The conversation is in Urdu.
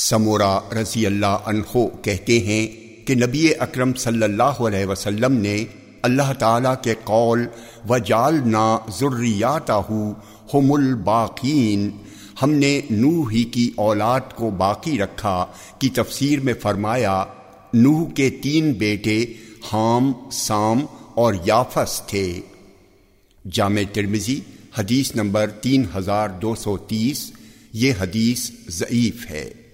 سمورا رضی اللہ عنہ کہتے ہیں کہ نبی اکرم صلی اللہ علیہ وسلم نے اللہ تعالیٰ کے قول و جالنا ضروریات ہم الباقین ہم نے نوح ہی کی اولاد کو باقی رکھا کی تفسیر میں فرمایا، نوح کے تین بیٹے حام، سام اور یافس تھے۔ جامع ترمزی حدیث نمبر تین ہزار دو سو تیس، یہ حدیث ضعیف ہے۔